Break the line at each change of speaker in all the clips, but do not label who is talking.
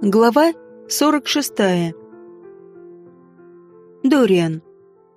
Глава 46. Дориан.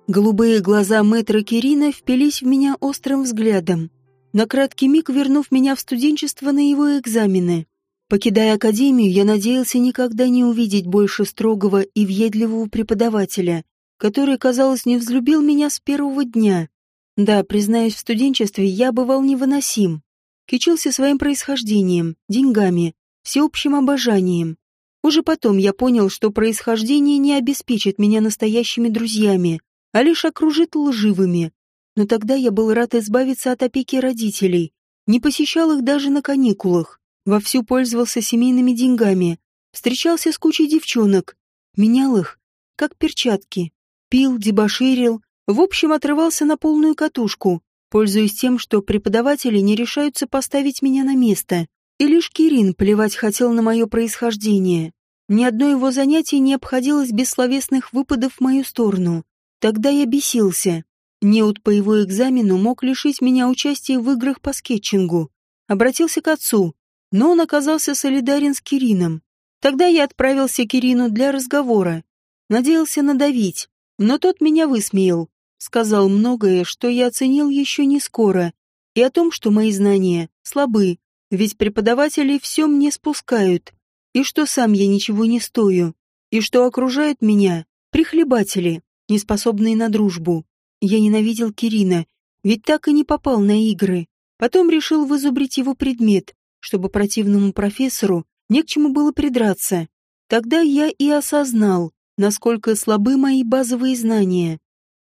Голубые глаза мэтра Кирина впились в меня острым взглядом, на краткий миг вернув меня в студенчество на его экзамены. Покидая академию, я надеялся никогда не увидеть больше строгого и въедливого преподавателя, который, казалось, не взлюбил меня с первого дня. Да, признаюсь, в студенчестве я бывал невыносим. Кичился своим происхождением, деньгами, всеобщим обожанием. Уже потом я понял, что происхождение не обеспечит меня настоящими друзьями, а лишь окружит лживыми. Но тогда я был рад избавиться от опеки родителей, не посещал их даже на каникулах, вовсю пользовался семейными деньгами, встречался с кучей девчонок, менял их, как перчатки, пил, дебоширил, в общем, отрывался на полную катушку, пользуясь тем, что преподаватели не решаются поставить меня на место. И лишь Кирин плевать хотел на мое происхождение. Ни одно его занятие не обходилось без словесных выпадов в мою сторону. Тогда я бесился. Неуд по его экзамену мог лишить меня участия в играх по скетчингу. Обратился к отцу, но он оказался солидарен с Кирином. Тогда я отправился к Кирину для разговора. Надеялся надавить, но тот меня высмеял. Сказал многое, что я оценил еще не скоро, и о том, что мои знания слабы, ведь преподаватели все мне спускают, и что сам я ничего не стою, и что окружают меня прихлебатели, неспособные на дружбу. Я ненавидел Кирина, ведь так и не попал на игры. Потом решил вызубрить его предмет, чтобы противному профессору не к чему было придраться. Тогда я и осознал, насколько слабы мои базовые знания.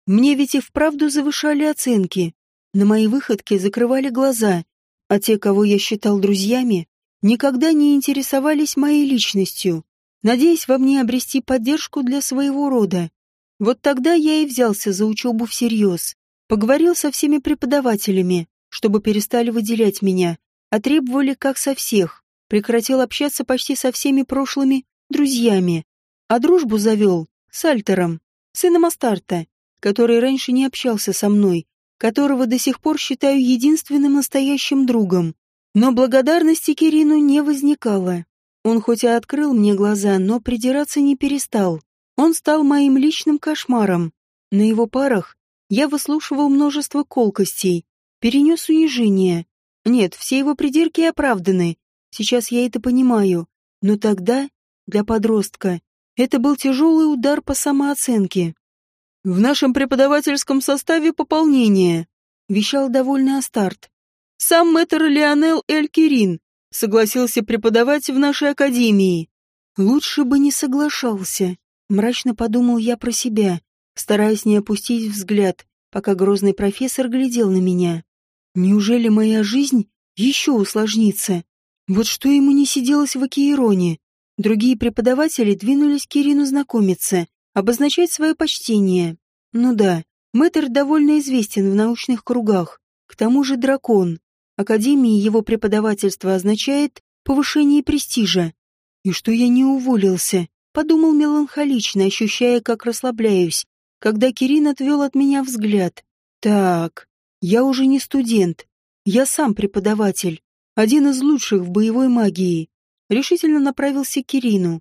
Мне ведь и вправду завышали оценки. На мои выходки закрывали глаза, а те, кого я считал друзьями, никогда не интересовались моей личностью, надеясь во мне обрести поддержку для своего рода. Вот тогда я и взялся за учебу всерьез, поговорил со всеми преподавателями, чтобы перестали выделять меня, а требовали как со всех, прекратил общаться почти со всеми прошлыми друзьями, а дружбу завел с Альтером, сыном Астарта, который раньше не общался со мной, которого до сих пор считаю единственным настоящим другом. Но благодарности Кирину не возникало. Он хоть и открыл мне глаза, но придираться не перестал. Он стал моим личным кошмаром. На его парах я выслушивал множество колкостей, перенес унижение. Нет, все его придирки оправданы. Сейчас я это понимаю. Но тогда, для подростка, это был тяжелый удар по самооценке. В нашем преподавательском составе пополнение, вещал довольный Астарт. Сам мэтр Леонел Эль Кирин согласился преподавать в нашей академии. Лучше бы не соглашался, мрачно подумал я про себя, стараясь не опустить взгляд, пока грозный профессор глядел на меня. Неужели моя жизнь еще усложнится? Вот что ему не сиделось в Акиероне. Другие преподаватели двинулись к Кирину знакомиться, обозначать свое почтение. Ну да, мэтр довольно известен в научных кругах. К тому же дракон. Академии его преподавательство означает повышение престижа. И что я не уволился, подумал меланхолично, ощущая, как расслабляюсь, когда Кирин отвел от меня взгляд. Так, я уже не студент. Я сам преподаватель, один из лучших в боевой магии. Решительно направился к Кирину.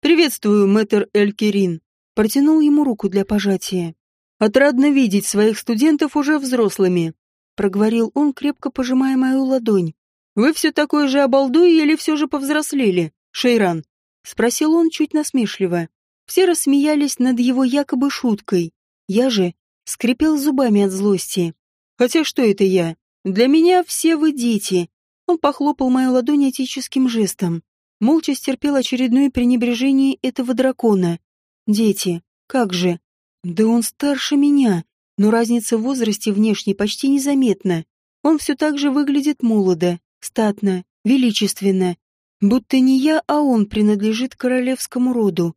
«Приветствую, мэтр Эль Кирин», Протянул ему руку для пожатия. «Отрадно видеть своих студентов уже взрослыми», — проговорил он, крепко пожимая мою ладонь. «Вы все такой же обалдуй или все же повзрослели, Шейран?» — спросил он чуть насмешливо. Все рассмеялись над его якобы шуткой. Я же скрипел зубами от злости. «Хотя что это я? Для меня все вы дети». Он похлопал мою ладонь отеческим жестом. Молча стерпел очередное пренебрежение этого дракона, Дети, как же? Да он старше меня, но разница в возрасте внешне почти незаметна. Он все так же выглядит молодо, статно, величественно. Будто не я, а он принадлежит королевскому роду.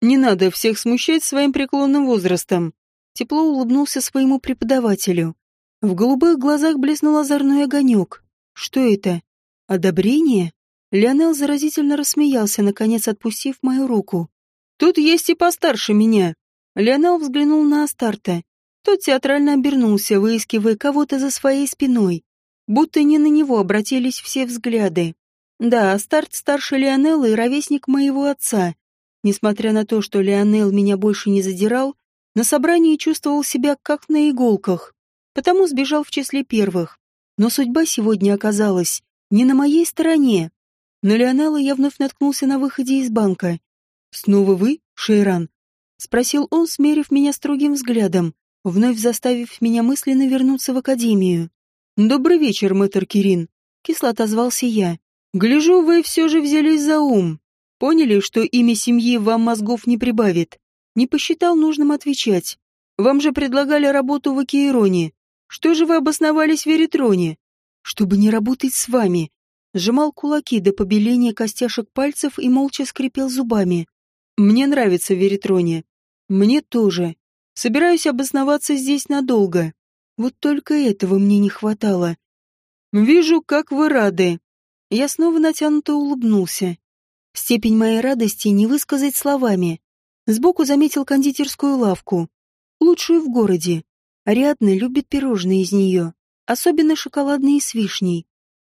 Не надо всех смущать своим преклонным возрастом. Тепло улыбнулся своему преподавателю. В голубых глазах блеснул озорной огонек. Что это? Одобрение? Леонел заразительно рассмеялся, наконец отпустив мою руку. Тут есть и постарше меня. Леонел взглянул на Астарта. Тот театрально обернулся, выискивая кого-то за своей спиной. Будто не на него обратились все взгляды. Да, старт старше Лионелла и ровесник моего отца. Несмотря на то, что Лионел меня больше не задирал, на собрании чувствовал себя как на иголках, потому сбежал в числе первых. Но судьба сегодня оказалась не на моей стороне. На Лионелла я вновь наткнулся на выходе из банка. «Снова вы, Шейран?» — спросил он, смерив меня строгим взглядом, вновь заставив меня мысленно вернуться в академию. «Добрый вечер, мэтр Кирин», — кисло отозвался я. «Гляжу, вы все же взялись за ум. Поняли, что имя семьи вам мозгов не прибавит. Не посчитал нужным отвечать. Вам же предлагали работу в Акиероне. Что же вы обосновались в Веритроне? Чтобы не работать с вами. Сжимал кулаки до побеления костяшек пальцев и молча скрипел зубами. Мне нравится Веритроне. Мне тоже. Собираюсь обосноваться здесь надолго. Вот только этого мне не хватало. Вижу, как вы рады. Я снова натянуто улыбнулся. Степень моей радости не высказать словами. Сбоку заметил кондитерскую лавку. Лучшую в городе. Ариадна любит пирожные из нее, особенно шоколадные с вишней.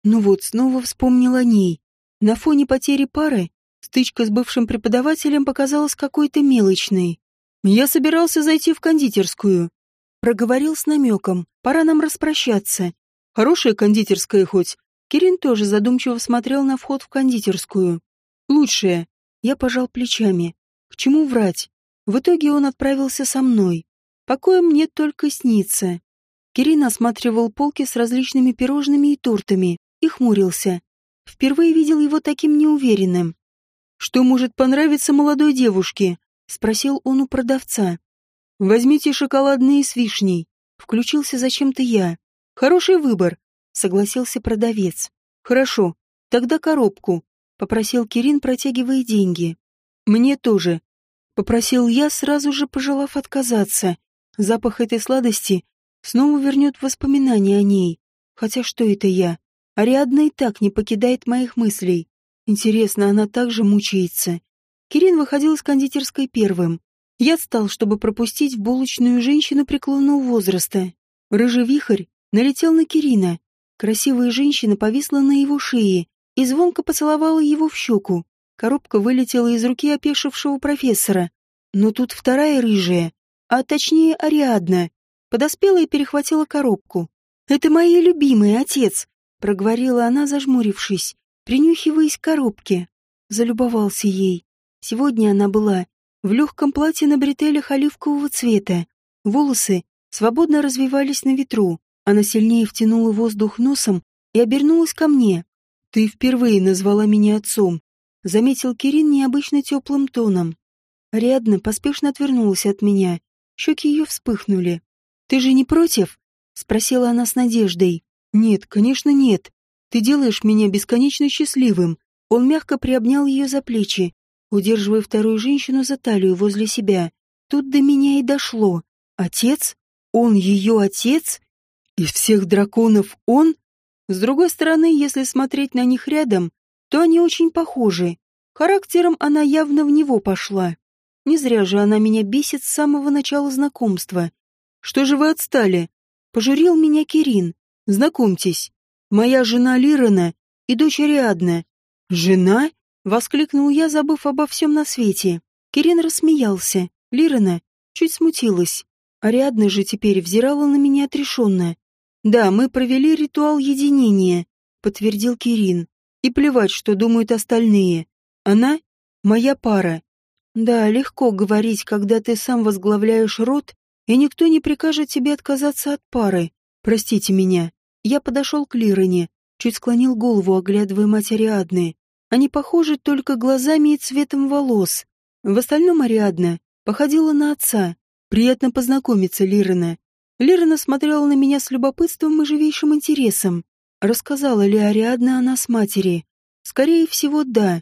Ну вот, снова вспомнил о ней. На фоне потери пары стычка с бывшим преподавателем показалась какой-то мелочной. Я собирался зайти в кондитерскую. Проговорил с намеком. Пора нам распрощаться. Хорошая кондитерская хоть. Кирин тоже задумчиво смотрел на вход в кондитерскую. Лучшее. Я пожал плечами. К чему врать? В итоге он отправился со мной. Покоя мне только снится. Кирин осматривал полки с различными пирожными и тортами и хмурился. Впервые видел его таким неуверенным. «Что может понравиться молодой девушке?» — спросил он у продавца. «Возьмите шоколадные с вишней». Включился зачем-то я. «Хороший выбор», — согласился продавец. «Хорошо, тогда коробку. — попросил Кирин, протягивая деньги. «Мне тоже», — попросил я, сразу же пожелав отказаться. Запах этой сладости снова вернет воспоминания о ней. Хотя что это я? Ариадна и так не покидает моих мыслей. Интересно, она также мучается. Кирин выходил из кондитерской первым. Я встал, чтобы пропустить в булочную женщину преклонного возраста. Рыжий вихрь налетел на Кирина. Красивая женщина повисла на его шее, и звонко поцеловала его в щеку. Коробка вылетела из руки опешившего профессора. Но тут вторая рыжая, а точнее Ариадна, подоспела и перехватила коробку. «Это мои любимые, отец!» — проговорила она, зажмурившись, принюхиваясь к коробке. Залюбовался ей. Сегодня она была в легком платье на бретелях оливкового цвета. Волосы свободно развивались на ветру. Она сильнее втянула воздух носом и обернулась ко мне. «Ты впервые назвала меня отцом», — заметил Кирин необычно теплым тоном. Рядно поспешно отвернулась от меня. Щеки ее вспыхнули. «Ты же не против?» — спросила она с надеждой. «Нет, конечно, нет. Ты делаешь меня бесконечно счастливым». Он мягко приобнял ее за плечи, удерживая вторую женщину за талию возле себя. Тут до меня и дошло. Отец? Он ее отец? Из всех драконов он? С другой стороны, если смотреть на них рядом, то они очень похожи. Характером она явно в него пошла. Не зря же она меня бесит с самого начала знакомства. Что же вы отстали? Пожурил меня Кирин. Знакомьтесь, моя жена Лирана и дочь Ариадна. Жена? Воскликнул я, забыв обо всем на свете. Кирин рассмеялся. Лирана чуть смутилась. Ариадна же теперь взирала на меня отрешенно. «Да, мы провели ритуал единения», — подтвердил Кирин. «И плевать, что думают остальные. Она — моя пара. Да, легко говорить, когда ты сам возглавляешь род, и никто не прикажет тебе отказаться от пары. Простите меня». Я подошел к Лироне, чуть склонил голову, оглядывая мать Ариадны. Они похожи только глазами и цветом волос. В остальном Ариадна походила на отца. Приятно познакомиться, Лирона. Лерна смотрела на меня с любопытством и живейшим интересом. Рассказала ли Ариадна о нас матери? Скорее всего, да.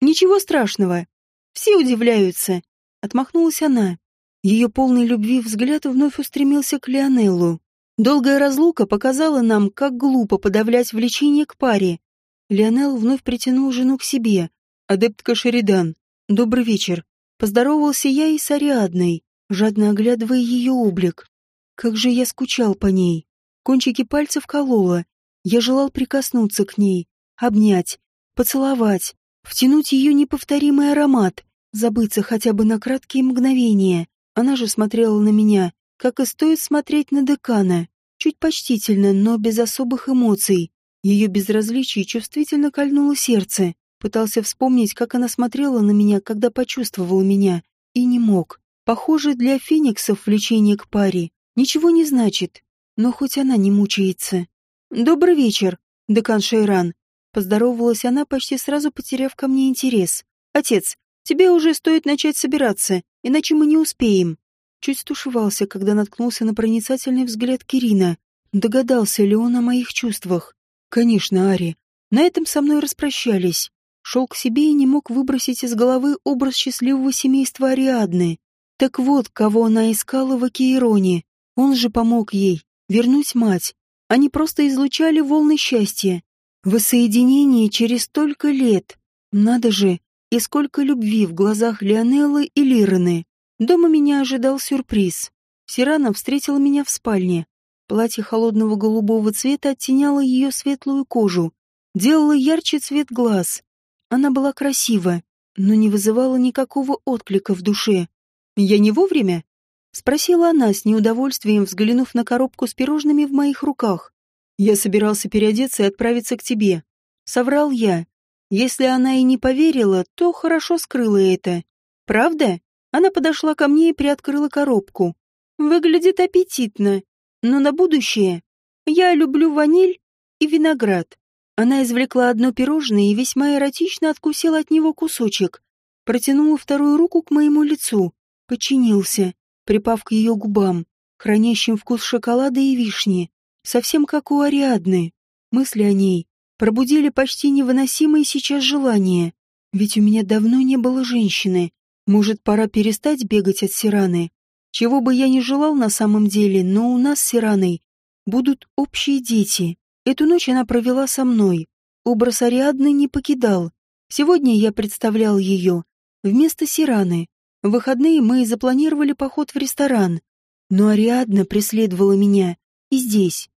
Ничего страшного. Все удивляются. Отмахнулась она. Ее полный любви взгляд вновь устремился к Лионеллу. Долгая разлука показала нам, как глупо подавлять влечение к паре. Лионел вновь притянул жену к себе. Адептка Шеридан. Добрый вечер. Поздоровался я и с Ариадной, жадно оглядывая ее облик. Как же я скучал по ней. Кончики пальцев кололо. Я желал прикоснуться к ней, обнять, поцеловать, втянуть ее неповторимый аромат, забыться хотя бы на краткие мгновения. Она же смотрела на меня, как и стоит смотреть на декана, чуть почтительно, но без особых эмоций. Ее безразличие чувствительно кольнуло сердце. Пытался вспомнить, как она смотрела на меня, когда почувствовала меня, и не мог. Похоже, для фениксов влечение к паре ничего не значит, но хоть она не мучается. «Добрый вечер, декан Шейран», — поздоровалась она, почти сразу потеряв ко мне интерес. «Отец, тебе уже стоит начать собираться, иначе мы не успеем». Чуть стушевался, когда наткнулся на проницательный взгляд Кирина. Догадался ли он о моих чувствах? Конечно, Ари. На этом со мной распрощались. Шел к себе и не мог выбросить из головы образ счастливого семейства Ариадны. Так вот, кого она искала в Акиероне. Он же помог ей вернуть мать. Они просто излучали волны счастья. Воссоединение через столько лет. Надо же, и сколько любви в глазах Лионеллы и Лираны. Дома меня ожидал сюрприз. Сирана встретила меня в спальне. Платье холодного голубого цвета оттеняло ее светлую кожу, делало ярче цвет глаз. Она была красива, но не вызывала никакого отклика в душе. «Я не вовремя?» — спросила она с неудовольствием, взглянув на коробку с пирожными в моих руках. «Я собирался переодеться и отправиться к тебе». Соврал я. Если она и не поверила, то хорошо скрыла это. «Правда?» Она подошла ко мне и приоткрыла коробку. «Выглядит аппетитно», но на будущее я люблю ваниль и виноград. Она извлекла одно пирожное и весьма эротично откусила от него кусочек. Протянула вторую руку к моему лицу. Подчинился, припав к ее губам, хранящим вкус шоколада и вишни. Совсем как у Ариадны. Мысли о ней пробудили почти невыносимые сейчас желания. Ведь у меня давно не было женщины. Может, пора перестать бегать от Сираны? Чего бы я ни желал на самом деле, но у нас с Сираной будут общие дети. Эту ночь она провела со мной. Образ Ариадны не покидал. Сегодня я представлял ее вместо Сираны. В выходные мы запланировали поход в ресторан. Но Ариадна преследовала меня и здесь.